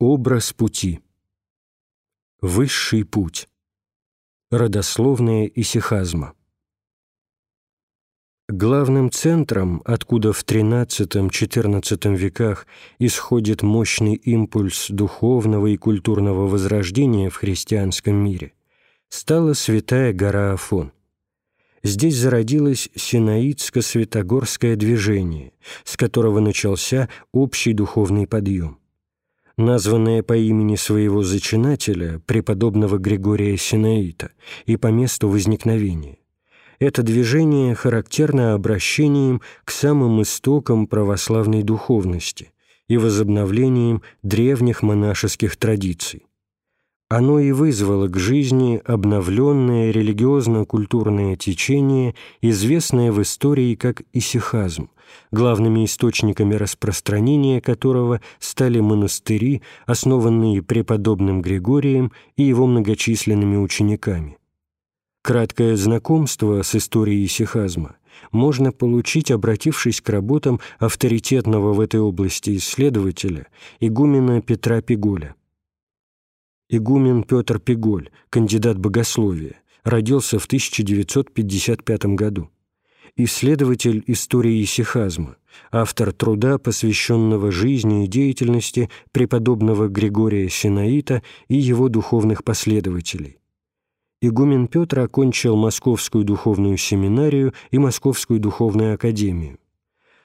Образ пути. Высший путь. Родословная исихазма. Главным центром, откуда в XIII-XIV веках исходит мощный импульс духовного и культурного возрождения в христианском мире, стала Святая гора Афон. Здесь зародилось Синаидско-Святогорское движение, с которого начался общий духовный подъем. Названное по имени своего зачинателя, преподобного Григория Синаита, и по месту возникновения. Это движение характерно обращением к самым истокам православной духовности и возобновлением древних монашеских традиций. Оно и вызвало к жизни обновленное религиозно-культурное течение, известное в истории как исихазм, главными источниками распространения которого стали монастыри, основанные преподобным Григорием и его многочисленными учениками. Краткое знакомство с историей исихазма можно получить, обратившись к работам авторитетного в этой области исследователя, игумена Петра Пиголя. Игумен Петр Пиголь, кандидат богословия, родился в 1955 году. Исследователь истории исихазма, автор труда, посвященного жизни и деятельности преподобного Григория Синаита и его духовных последователей. Игумен Петр окончил Московскую духовную семинарию и Московскую духовную академию.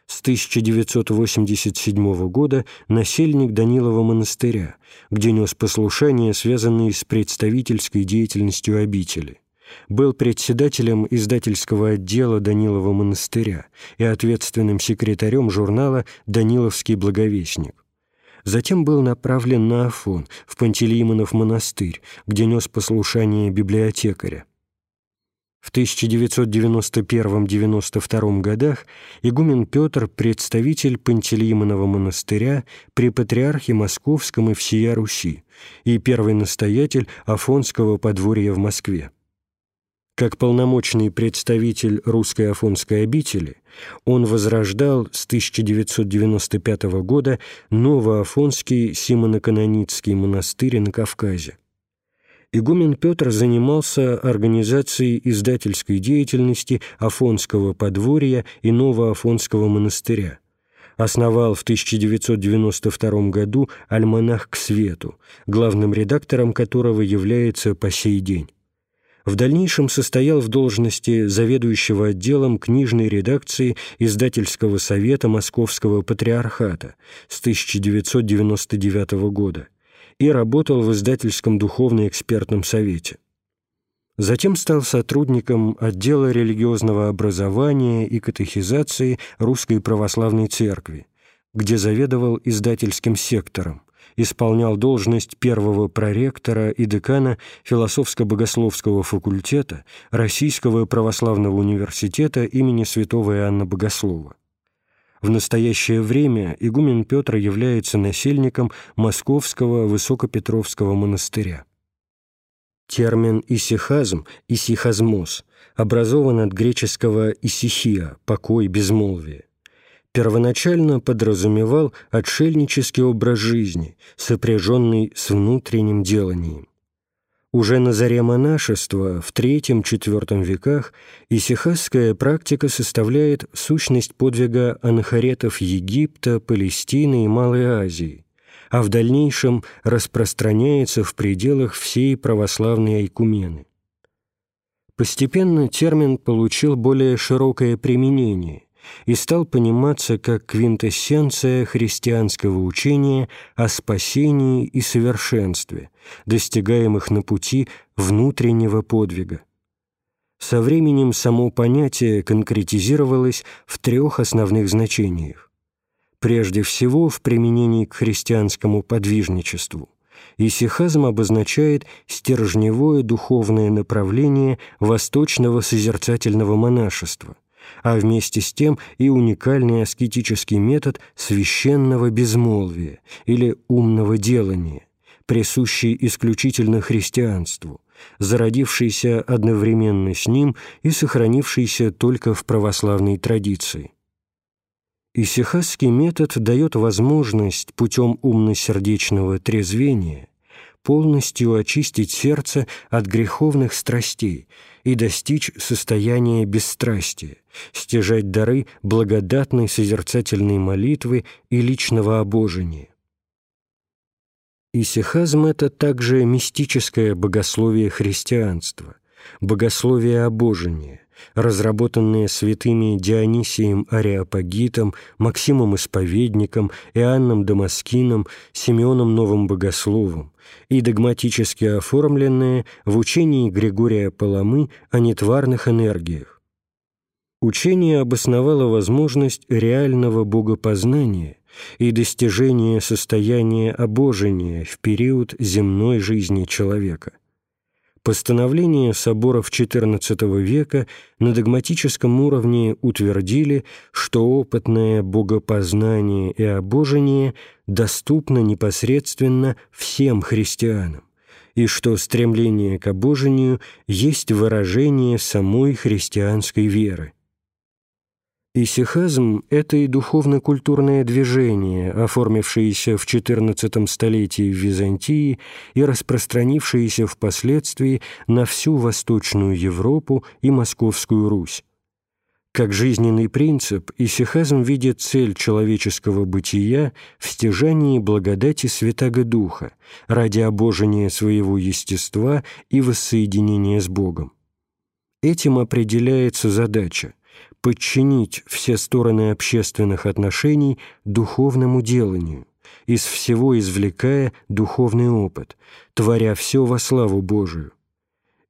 С 1987 года насельник Данилова монастыря, где нес послушания, связанные с представительской деятельностью обители. Был председателем издательского отдела Данилова монастыря и ответственным секретарем журнала «Даниловский благовестник». Затем был направлен на Афон, в Пантелеймонов монастырь, где нес послушание библиотекаря. В 1991-92 годах игумен Петр – представитель Пантелеймонова монастыря при Патриархе Московском и всея Руси и первый настоятель Афонского подворья в Москве. Как полномочный представитель русской Афонской обители, он возрождал с 1995 года Новоафонский Симоноканоницкий монастырь на Кавказе игумен Петр занимался организацией издательской деятельности Афонского подворья и Новоафонского монастыря. Основал в 1992 году «Альманах к свету», главным редактором которого является по сей день. В дальнейшем состоял в должности заведующего отделом книжной редакции Издательского совета Московского патриархата с 1999 года и работал в издательском духовно-экспертном совете. Затем стал сотрудником отдела религиозного образования и катехизации Русской Православной Церкви, где заведовал издательским сектором, исполнял должность первого проректора и декана философско-богословского факультета Российского православного университета имени святого Иоанна Богослова. В настоящее время игумен Петр является насельником Московского Высокопетровского монастыря. Термин «исихазм» – «исихазмос» образован от греческого «исихия» – «покой, безмолвие». Первоначально подразумевал отшельнический образ жизни, сопряженный с внутренним деланием. Уже на заре монашества в III-IV веках исихасская практика составляет сущность подвига анахаретов Египта, Палестины и Малой Азии, а в дальнейшем распространяется в пределах всей православной айкумены. Постепенно термин получил более широкое применение и стал пониматься как квинтэссенция христианского учения о спасении и совершенстве, достигаемых на пути внутреннего подвига. Со временем само понятие конкретизировалось в трех основных значениях. Прежде всего, в применении к христианскому подвижничеству. Исихазм обозначает стержневое духовное направление восточного созерцательного монашества, а вместе с тем и уникальный аскетический метод священного безмолвия или умного делания, присущий исключительно христианству, зародившийся одновременно с ним и сохранившийся только в православной традиции. Исихасский метод дает возможность путем умно-сердечного трезвения полностью очистить сердце от греховных страстей и достичь состояния бесстрастия, стяжать дары благодатной созерцательной молитвы и личного обожения. Исихазм – это также мистическое богословие христианства, богословие обожения, разработанные святыми Дионисием Ариапагитом, Максимом Исповедником, Иоанном Дамаскином, Симеоном Новым Богословом и догматически оформленные в учении Григория Паламы о нетварных энергиях. Учение обосновало возможность реального богопознания и достижения состояния обожения в период земной жизни человека – Постановления соборов XIV века на догматическом уровне утвердили, что опытное богопознание и обожение доступно непосредственно всем христианам, и что стремление к обожению есть выражение самой христианской веры. Исихазм – это и духовно-культурное движение, оформившееся в XIV столетии в Византии и распространившееся впоследствии на всю Восточную Европу и Московскую Русь. Как жизненный принцип, исихазм видит цель человеческого бытия в стяжании благодати Святаго Духа ради обожения своего естества и воссоединения с Богом. Этим определяется задача – подчинить все стороны общественных отношений духовному деланию, из всего извлекая духовный опыт, творя все во славу Божию.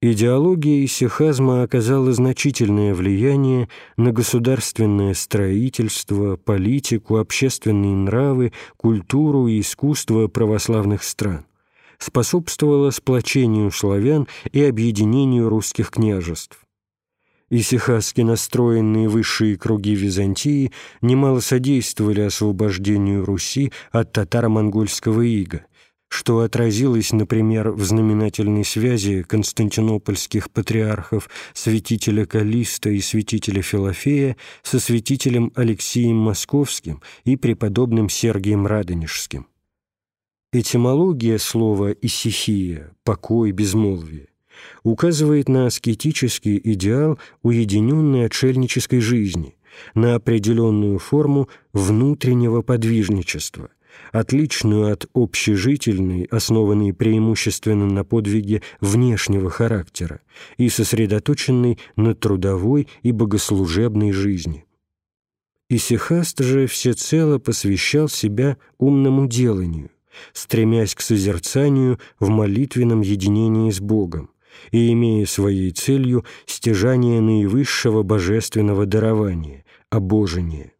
Идеология исихазма оказала значительное влияние на государственное строительство, политику, общественные нравы, культуру и искусство православных стран, способствовала сплочению славян и объединению русских княжеств Исихаски настроенные высшие круги Византии немало содействовали освобождению Руси от татаро-монгольского ига, что отразилось, например, в знаменательной связи константинопольских патриархов святителя Калиста и святителя Филофея со святителем Алексием Московским и преподобным Сергием Радонежским. Этимология слова «исихия» — «покой, безмолвие» указывает на аскетический идеал уединенной отшельнической жизни, на определенную форму внутреннего подвижничества, отличную от общежительной, основанной преимущественно на подвиге внешнего характера и сосредоточенной на трудовой и богослужебной жизни. Исихаст же всецело посвящал себя умному деланию, стремясь к созерцанию в молитвенном единении с Богом, и имея своей целью стяжание наивысшего божественного дарования – обожения.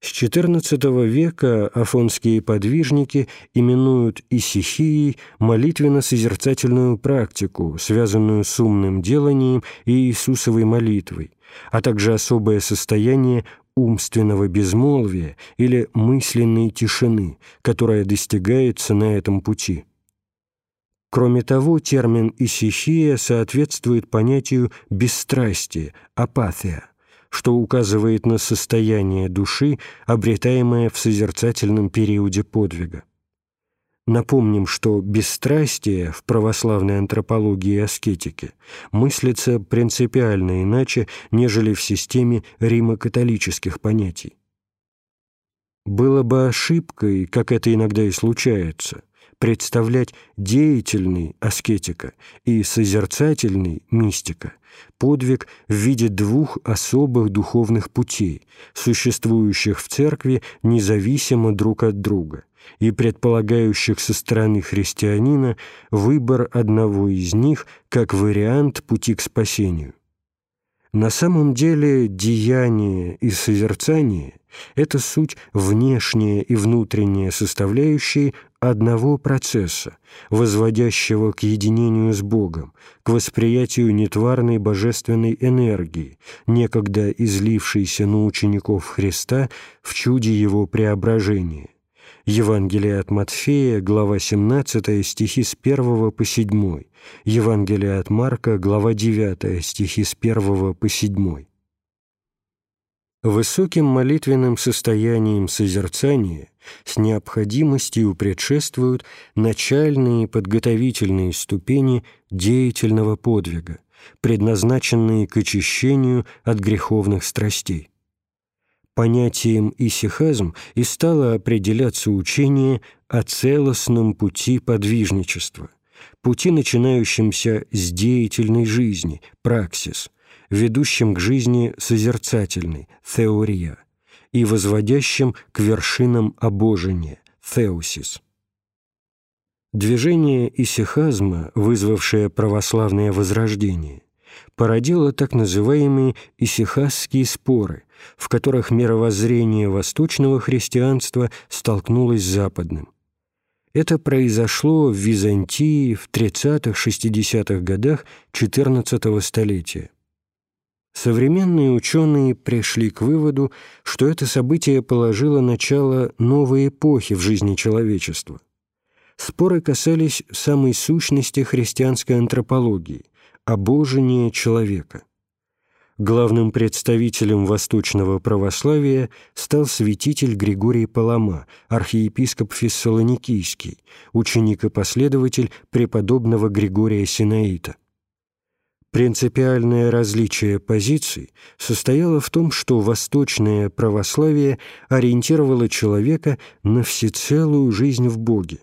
С XIV века афонские подвижники именуют исихией молитвенно-созерцательную практику, связанную с умным деланием и Иисусовой молитвой, а также особое состояние умственного безмолвия или мысленной тишины, которая достигается на этом пути. Кроме того, термин «исихия» соответствует понятию «бесстрастие», «апатия», что указывает на состояние души, обретаемое в созерцательном периоде подвига. Напомним, что бесстрастие в православной антропологии и аскетике мыслится принципиально иначе, нежели в системе римо-католических понятий. Было бы ошибкой, как это иногда и случается, представлять деятельный аскетика и созерцательный мистика, подвиг в виде двух особых духовных путей, существующих в церкви независимо друг от друга и предполагающих со стороны христианина выбор одного из них как вариант пути к спасению. На самом деле деяние и созерцание – это суть внешняя и внутренняя составляющие одного процесса, возводящего к единению с Богом, к восприятию нетварной божественной энергии, некогда излившейся на учеников Христа в чуде Его преображения. Евангелие от Матфея, глава 17, стихи с 1 по 7. Евангелие от Марка, глава 9, стихи с 1 по 7. Высоким молитвенным состоянием созерцания с необходимостью предшествуют начальные подготовительные ступени деятельного подвига, предназначенные к очищению от греховных страстей. Понятием исихазм и стало определяться учение о целостном пути подвижничества, пути, начинающемся с деятельной жизни, праксис, ведущим к жизни созерцательной, теория, и возводящим к вершинам обожения, теосис. Движение исихазма, вызвавшее православное возрождение, породило так называемые исихазские споры, в которых мировоззрение восточного христианства столкнулось с западным. Это произошло в Византии в 30-60-х годах XIV столетия. Современные ученые пришли к выводу, что это событие положило начало новой эпохи в жизни человечества. Споры касались самой сущности христианской антропологии – обожения человека. Главным представителем восточного православия стал святитель Григорий Палама, архиепископ Фессалоникийский, ученик и последователь преподобного Григория Синаита. Принципиальное различие позиций состояло в том, что восточное православие ориентировало человека на всецелую жизнь в Боге,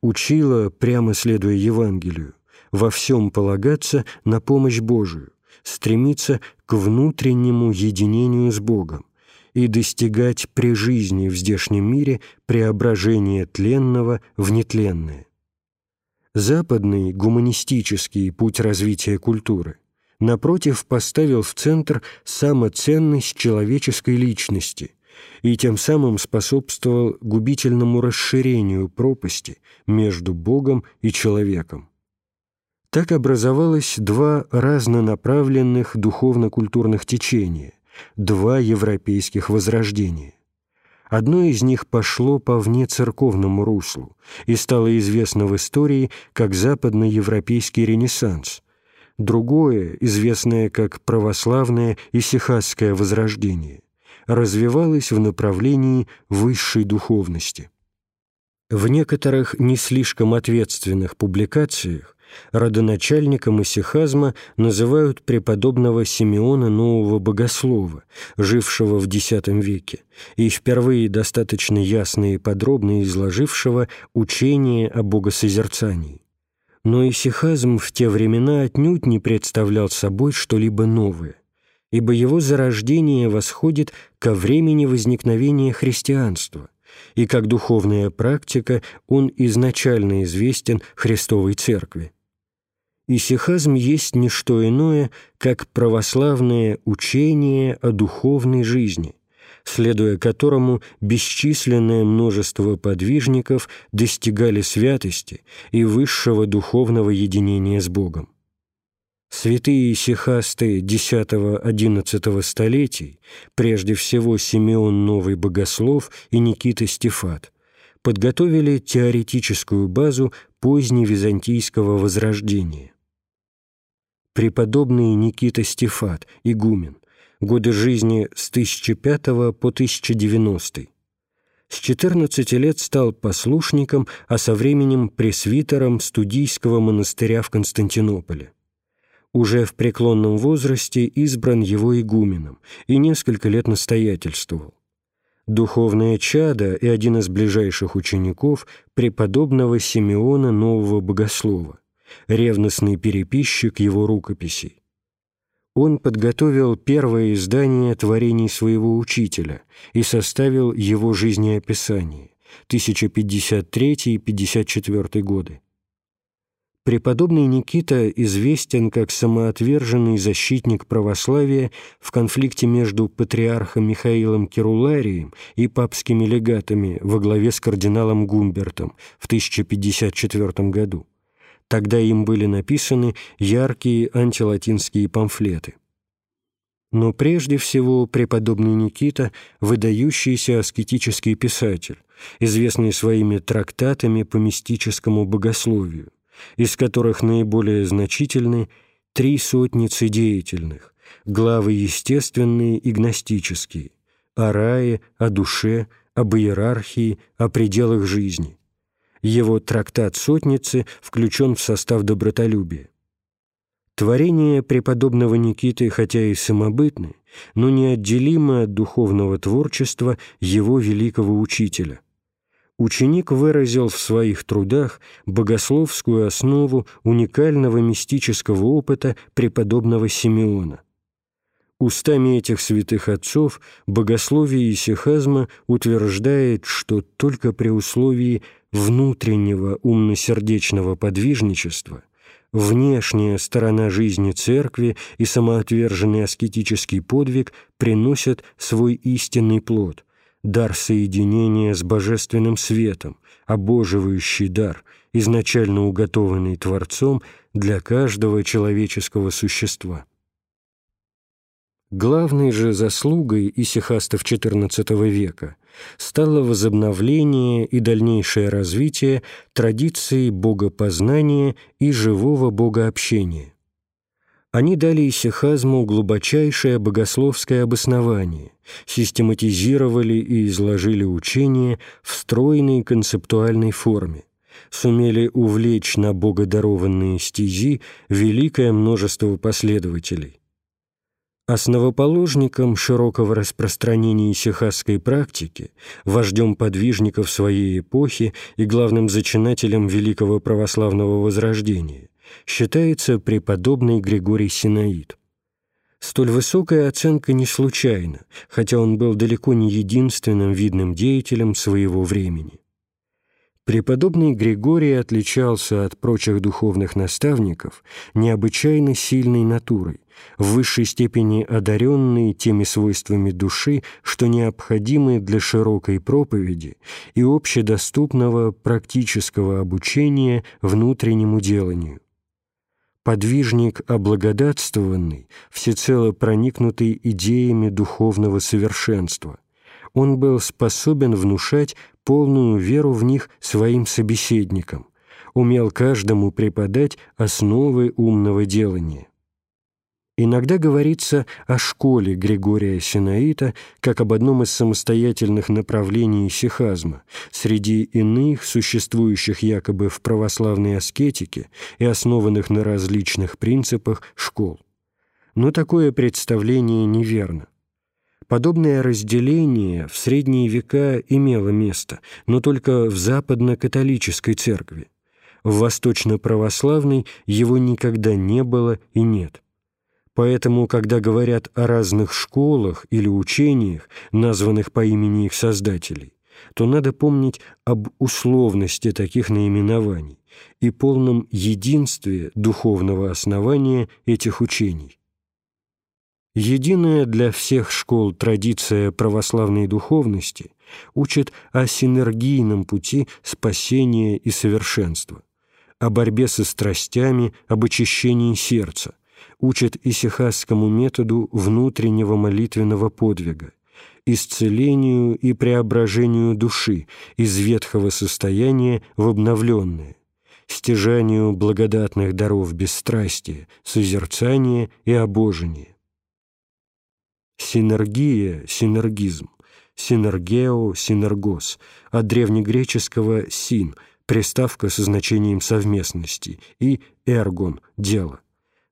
учило, прямо следуя Евангелию, во всем полагаться на помощь Божию, стремиться к внутреннему единению с Богом и достигать при жизни в здешнем мире преображения тленного в нетленное. Западный гуманистический путь развития культуры, напротив, поставил в центр самоценность человеческой личности и тем самым способствовал губительному расширению пропасти между Богом и человеком. Так образовалось два разнонаправленных духовно-культурных течения, два европейских возрождения. Одно из них пошло по внецерковному руслу и стало известно в истории как западноевропейский ренессанс, другое, известное как православное и сихасское возрождение, развивалось в направлении высшей духовности. В некоторых не слишком ответственных публикациях родоначальником исихазма называют преподобного Симеона Нового Богослова, жившего в X веке, и впервые достаточно ясно и подробно изложившего учение о богосозерцании. Но исихазм в те времена отнюдь не представлял собой что-либо новое, ибо его зарождение восходит ко времени возникновения христианства, и как духовная практика он изначально известен Христовой Церкви. Исихазм есть не что иное, как православное учение о духовной жизни, следуя которому бесчисленное множество подвижников достигали святости и высшего духовного единения с Богом. Святые исихасты X-XI столетий, прежде всего Симеон Новый Богослов и Никита Стефат, подготовили теоретическую базу поздневизантийского возрождения преподобный Никита Стефат, игумен, годы жизни с 1005 по 1090. С 14 лет стал послушником, а со временем пресвитером студийского монастыря в Константинополе. Уже в преклонном возрасте избран его игуменом и несколько лет настоятельствовал. Духовное чадо и один из ближайших учеников преподобного Симеона Нового Богослова ревностный переписчик его рукописей. Он подготовил первое издание творений своего учителя и составил его жизнеописание 1053-54 годы. Преподобный Никита известен как самоотверженный защитник православия в конфликте между патриархом Михаилом Керуларием и папскими легатами во главе с кардиналом Гумбертом в 1054 году. Тогда им были написаны яркие антилатинские памфлеты. Но прежде всего преподобный Никита – выдающийся аскетический писатель, известный своими трактатами по мистическому богословию, из которых наиболее значительны три сотницы деятельных, главы естественные и гностические, о рае, о душе, об иерархии, о пределах жизни. Его трактат «Сотницы» включен в состав добротолюбия. Творения преподобного Никиты, хотя и самобытны, но неотделимы от духовного творчества его великого учителя. Ученик выразил в своих трудах богословскую основу уникального мистического опыта преподобного Симеона. Устами этих святых отцов богословие исихазма утверждает, что только при условии внутреннего умно-сердечного подвижничества – внешняя сторона жизни церкви и самоотверженный аскетический подвиг приносят свой истинный плод – дар соединения с божественным светом, обоживающий дар, изначально уготованный Творцом для каждого человеческого существа. Главной же заслугой исихастов XIV века стало возобновление и дальнейшее развитие традиции богопознания и живого богообщения. Они дали исихазму глубочайшее богословское обоснование, систематизировали и изложили учение в стройной концептуальной форме, сумели увлечь на богодарованные стези великое множество последователей. Основоположником широкого распространения сихасской практики, вождем подвижников своей эпохи и главным зачинателем Великого Православного Возрождения считается преподобный Григорий Синаид. Столь высокая оценка не случайна, хотя он был далеко не единственным видным деятелем своего времени. Преподобный Григорий отличался от прочих духовных наставников необычайно сильной натурой, в высшей степени одаренной теми свойствами души, что необходимы для широкой проповеди и общедоступного практического обучения внутреннему деланию. Подвижник облагодатствованный, всецело проникнутый идеями духовного совершенства, он был способен внушать полную веру в них своим собеседникам, умел каждому преподать основы умного делания. Иногда говорится о школе Григория Синаита как об одном из самостоятельных направлений сихазма среди иных, существующих якобы в православной аскетике и основанных на различных принципах школ. Но такое представление неверно. Подобное разделение в средние века имело место, но только в западно-католической церкви. В восточно-православной его никогда не было и нет. Поэтому, когда говорят о разных школах или учениях, названных по имени их создателей, то надо помнить об условности таких наименований и полном единстве духовного основания этих учений. Единая для всех школ традиция православной духовности учит о синергийном пути спасения и совершенства, о борьбе со страстями, об очищении сердца, учит исихасскому методу внутреннего молитвенного подвига, исцелению и преображению души из ветхого состояния в обновленное, стяжанию благодатных даров бесстрастия, созерцания и обожения. Синергия, синергизм, συνεργέω, συνεργός, от древнегреческого «σύν» – приставка со значением совместности, и «ἔργον» – дело.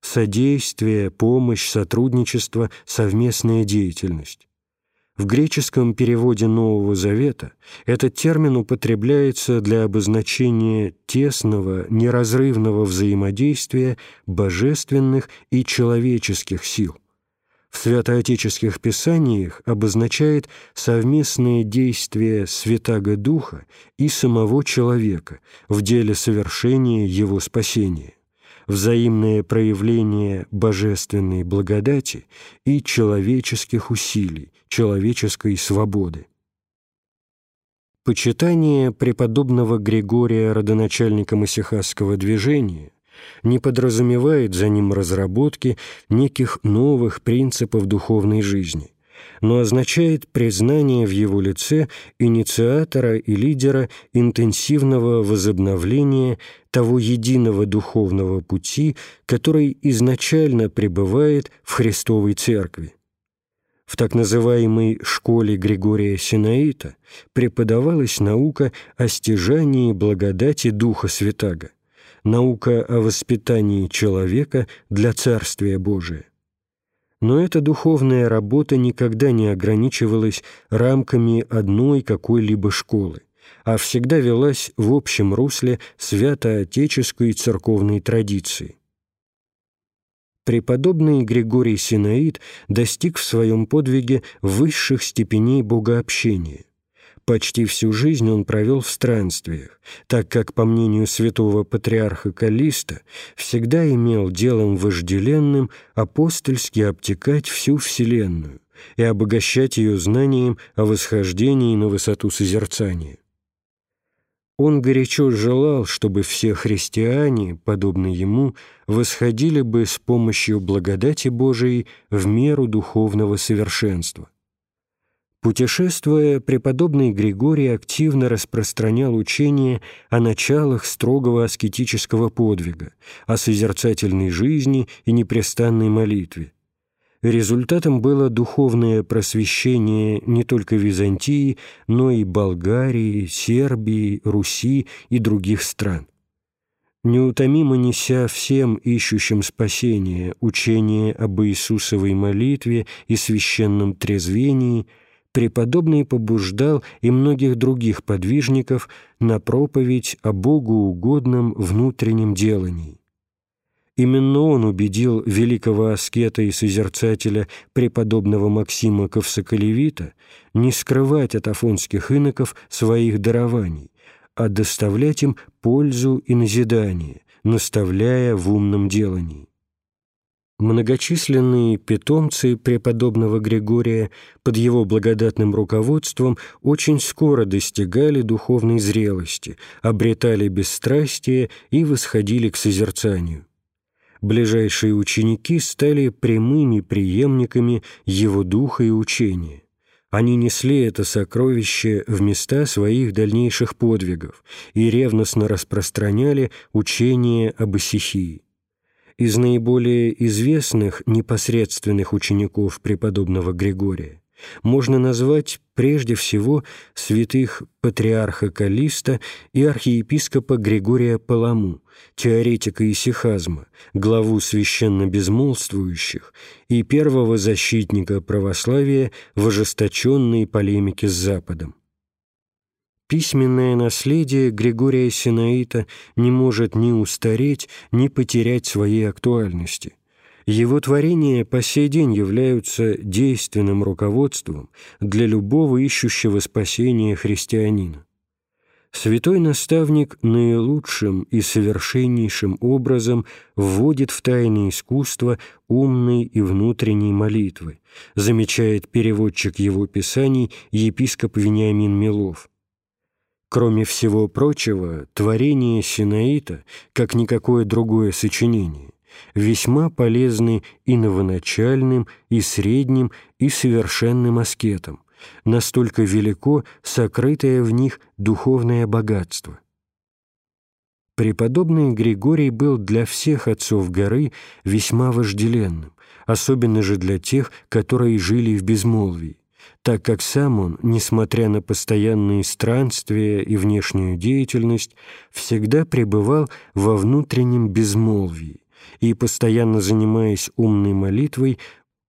Содействие, помощь, сотрудничество, совместная деятельность. В греческом переводе Нового Завета этот термин употребляется для обозначения тесного, неразрывного взаимодействия божественных и человеческих сил в святоотеческих писаниях обозначает совместное действие Святаго Духа и самого человека в деле совершения его спасения, взаимное проявление божественной благодати и человеческих усилий, человеческой свободы. Почитание преподобного Григория родоначальника Исихасского движения не подразумевает за ним разработки неких новых принципов духовной жизни, но означает признание в его лице инициатора и лидера интенсивного возобновления того единого духовного пути, который изначально пребывает в Христовой Церкви. В так называемой «школе Григория Синаита» преподавалась наука о стяжании благодати Духа Святаго, наука о воспитании человека для Царствия Божия. Но эта духовная работа никогда не ограничивалась рамками одной какой-либо школы, а всегда велась в общем русле святоотеческой церковной традиции. Преподобный Григорий Синаид достиг в своем подвиге высших степеней богообщения. Почти всю жизнь он провел в странствиях, так как, по мнению святого патриарха Калиста, всегда имел делом вожделенным апостольски обтекать всю Вселенную и обогащать ее знанием о восхождении на высоту созерцания. Он горячо желал, чтобы все христиане, подобно ему, восходили бы с помощью благодати Божией в меру духовного совершенства. Путешествуя, преподобный Григорий активно распространял учение о началах строгого аскетического подвига, о созерцательной жизни и непрестанной молитве. Результатом было духовное просвещение не только Византии, но и Болгарии, Сербии, Руси и других стран. Неутомимо неся всем ищущим спасения учение об Иисусовой молитве и священном трезвении – преподобный побуждал и многих других подвижников на проповедь о Богу угодном внутреннем делании. Именно он убедил великого аскета и созерцателя преподобного Максима Ковсоколевита не скрывать от афонских иноков своих дарований, а доставлять им пользу и назидание, наставляя в умном делании. Многочисленные питомцы преподобного Григория под его благодатным руководством очень скоро достигали духовной зрелости, обретали бесстрастие и восходили к созерцанию. Ближайшие ученики стали прямыми преемниками его духа и учения. Они несли это сокровище в места своих дальнейших подвигов и ревностно распространяли учение об исихии. Из наиболее известных непосредственных учеников преподобного Григория можно назвать прежде всего святых патриарха Калиста и архиепископа Григория Паламу, теоретика исихазма, главу священно безмолвствующих и первого защитника православия в ожесточенной полемике с Западом. Письменное наследие Григория Синаита не может ни устареть, ни потерять своей актуальности. Его творения по сей день являются действенным руководством для любого ищущего спасения христианина. Святой наставник наилучшим и совершеннейшим образом вводит в тайны искусства умной и внутренней молитвы, замечает переводчик его писаний епископ Вениамин Милов – Кроме всего прочего, творение Синаита, как никакое другое сочинение, весьма полезны и новоначальным, и средним, и совершенным аскетам, настолько велико сокрытое в них духовное богатство. Преподобный Григорий был для всех отцов горы весьма вожделенным, особенно же для тех, которые жили в безмолвии так как сам он, несмотря на постоянные странствия и внешнюю деятельность, всегда пребывал во внутреннем безмолвии и, постоянно занимаясь умной молитвой,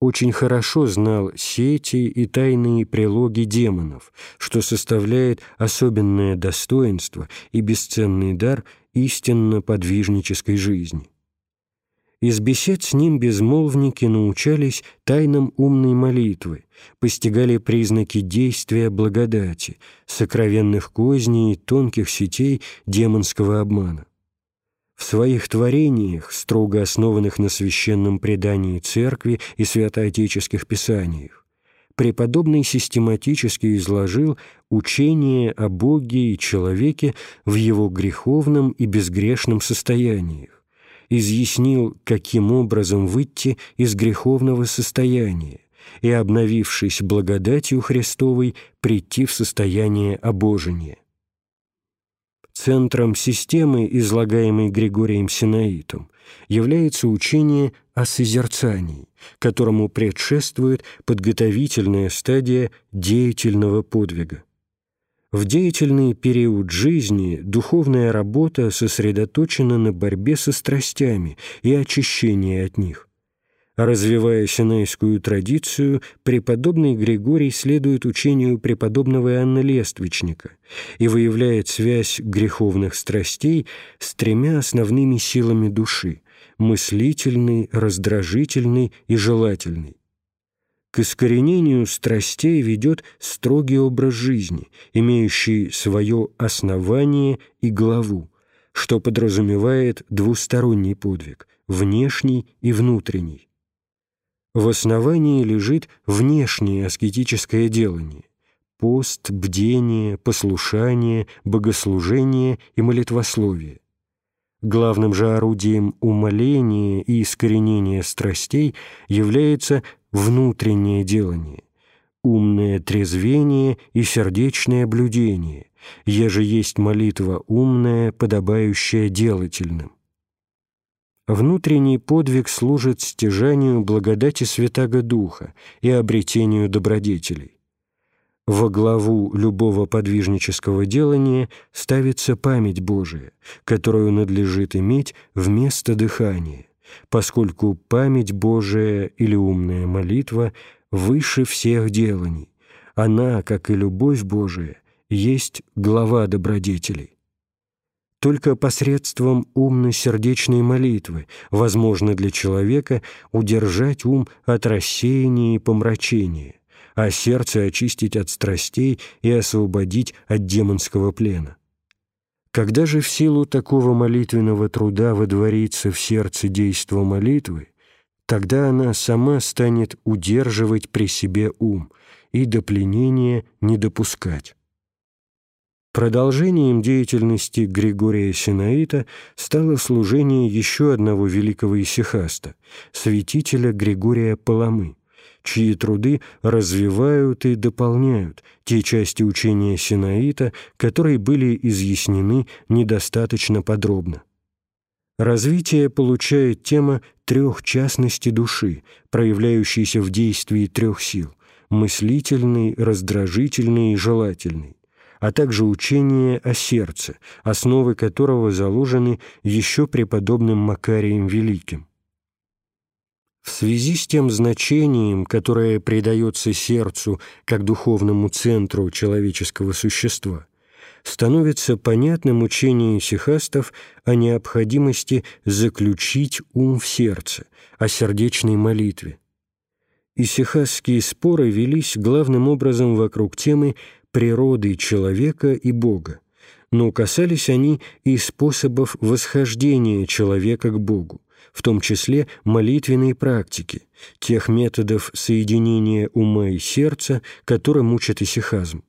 очень хорошо знал сети и тайные прилоги демонов, что составляет особенное достоинство и бесценный дар истинно подвижнической жизни. Из бесед с ним безмолвники научались тайнам умной молитвы, постигали признаки действия благодати, сокровенных козней и тонких сетей демонского обмана. В своих творениях, строго основанных на священном предании Церкви и святоотеческих писаниях, преподобный систематически изложил учение о Боге и человеке в его греховном и безгрешном состояниях изъяснил, каким образом выйти из греховного состояния и, обновившись благодатью Христовой, прийти в состояние обожения. Центром системы, излагаемой Григорием Синаитом, является учение о созерцании, которому предшествует подготовительная стадия деятельного подвига. В деятельный период жизни духовная работа сосредоточена на борьбе со страстями и очищении от них. Развивая синайскую традицию, преподобный Григорий следует учению преподобного Иоанна Лествичника и выявляет связь греховных страстей с тремя основными силами души – мыслительной, раздражительной и желательной. К искоренению страстей ведет строгий образ жизни, имеющий свое основание и главу, что подразумевает двусторонний подвиг – внешний и внутренний. В основании лежит внешнее аскетическое делание – пост, бдение, послушание, богослужение и молитвословие. Главным же орудием умоления и искоренения страстей является внутреннее делание, умное трезвение и сердечное блюдение, еже есть молитва умная, подобающая делательным. Внутренний подвиг служит стяжанию благодати Святаго Духа и обретению добродетелей. Во главу любого подвижнического делания ставится память Божия, которую надлежит иметь вместо дыхания, поскольку память Божия или умная молитва выше всех деланий. Она, как и любовь Божия, есть глава добродетелей. Только посредством умно-сердечной молитвы возможно для человека удержать ум от рассеяния и помрачения, а сердце очистить от страстей и освободить от демонского плена. Когда же в силу такого молитвенного труда водворится в сердце действо молитвы, тогда она сама станет удерживать при себе ум и до пленения не допускать. Продолжением деятельности Григория Синаита стало служение еще одного великого исихаста, святителя Григория Паламы, чьи труды развивают и дополняют те части учения Синаита, которые были изъяснены недостаточно подробно. Развитие получает тема трех частностей души, проявляющейся в действии трех сил – мыслительной, раздражительной и желательной а также учение о сердце, основы которого заложены еще преподобным Макарием Великим. В связи с тем значением, которое придается сердцу как духовному центру человеческого существа, становится понятным учение сихастов о необходимости заключить ум в сердце, о сердечной молитве. Исихасские споры велись главным образом вокруг темы природы человека и Бога, но касались они и способов восхождения человека к Богу, в том числе молитвенной практики, тех методов соединения ума и сердца, которым учат исихазм.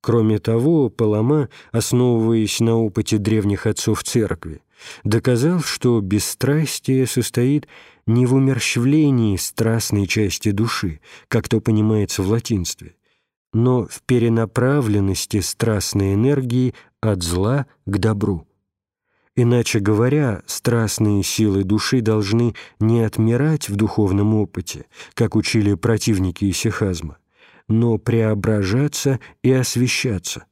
Кроме того, Палама, основываясь на опыте древних отцов Церкви, доказал, что бесстрастие состоит не в умерщвлении страстной части души, как то понимается в латинстве, но в перенаправленности страстной энергии от зла к добру. Иначе говоря, страстные силы души должны не отмирать в духовном опыте, как учили противники исихазма, но преображаться и освещаться.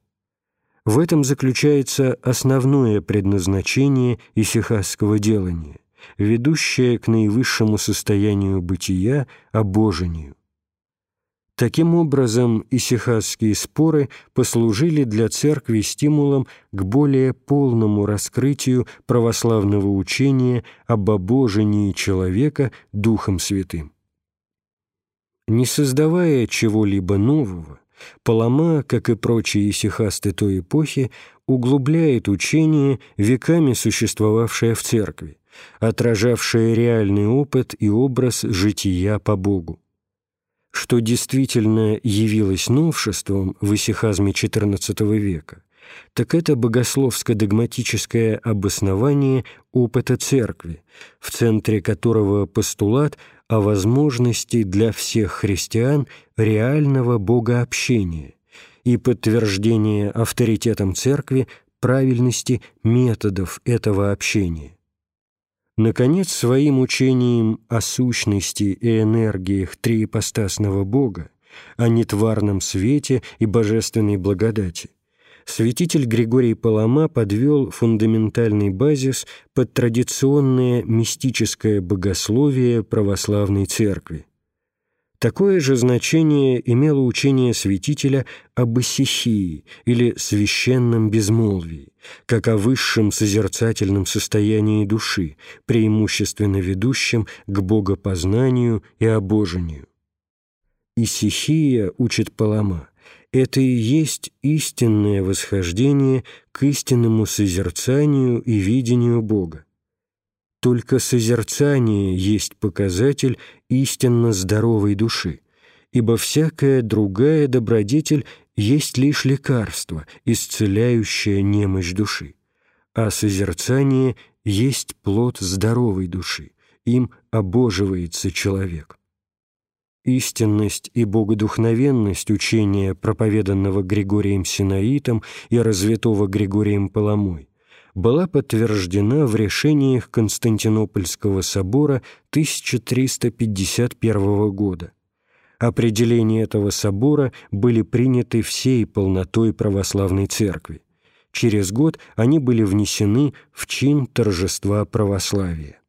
В этом заключается основное предназначение исихазского делания, ведущее к наивысшему состоянию бытия – обожению. Таким образом, исихасские споры послужили для церкви стимулом к более полному раскрытию православного учения об обожении человека Духом Святым. Не создавая чего-либо нового, Палама, как и прочие исихасты той эпохи, углубляет учение, веками существовавшее в церкви, отражавшее реальный опыт и образ жития по Богу что действительно явилось новшеством в исихазме XIV века, так это богословско-догматическое обоснование опыта Церкви, в центре которого постулат о возможности для всех христиан реального богообщения и подтверждение авторитетом Церкви правильности методов этого общения. Наконец, своим учением о сущности и энергиях триипостасного Бога, о нетварном свете и божественной благодати, святитель Григорий Палама подвел фундаментальный базис под традиционное мистическое богословие православной церкви. Такое же значение имело учение святителя об исихии или священном безмолвии, как о высшем созерцательном состоянии души, преимущественно ведущем к богопознанию и обожению. Исихия, учит Палама, это и есть истинное восхождение к истинному созерцанию и видению Бога. Только созерцание есть показатель истинно здоровой души, ибо всякая другая добродетель есть лишь лекарство, исцеляющее немощь души, а созерцание есть плод здоровой души, им обоживается человек. Истинность и богодухновенность учения, проповеданного Григорием Синаитом и развитого Григорием Паламой, была подтверждена в решениях Константинопольского собора 1351 года. Определения этого собора были приняты всей полнотой православной церкви. Через год они были внесены в чин торжества православия.